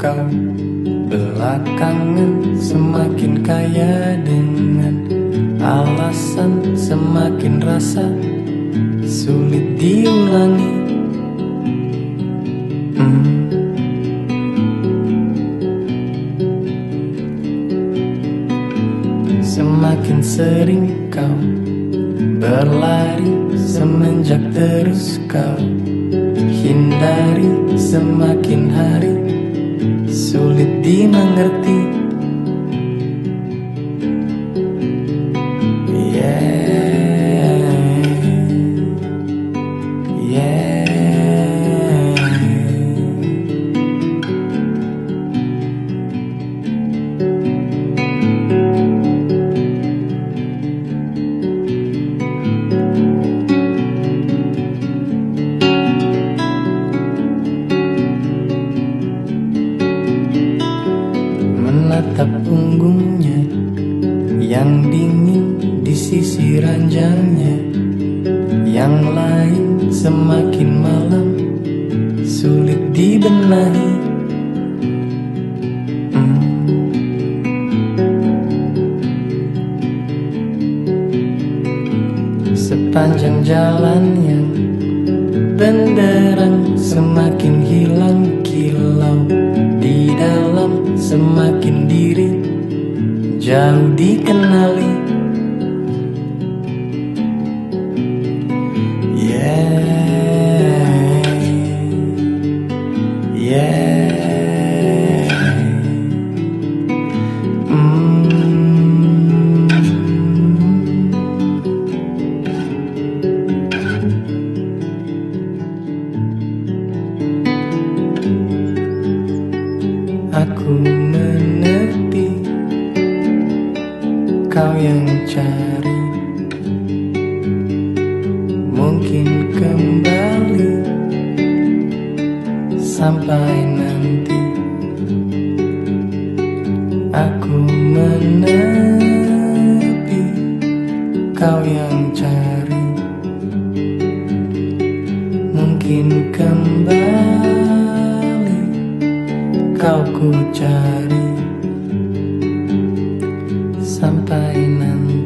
kau Belakangan semakin kaya dengan alasan semakin rasa sulit diulangi Hmm. Semakin sering kau berlari semenjak terus kau hindari semakin hari sulit dimengerti Menatap punggungnya Yang dingin di sisi ranjangnya Yang lain semakin malam Sulit dibenahi Hmm. Sepanjang jalan yang benderang Semakin hilang kilau Di dalam Jauh dikenali. Yeah. Yeah. Mm. Aku Kau yang cari. Mungkin kembali Sampai nanti. Aku menepi Kau yang cari. Mungkin kembali Kau ku cari sampai nanti.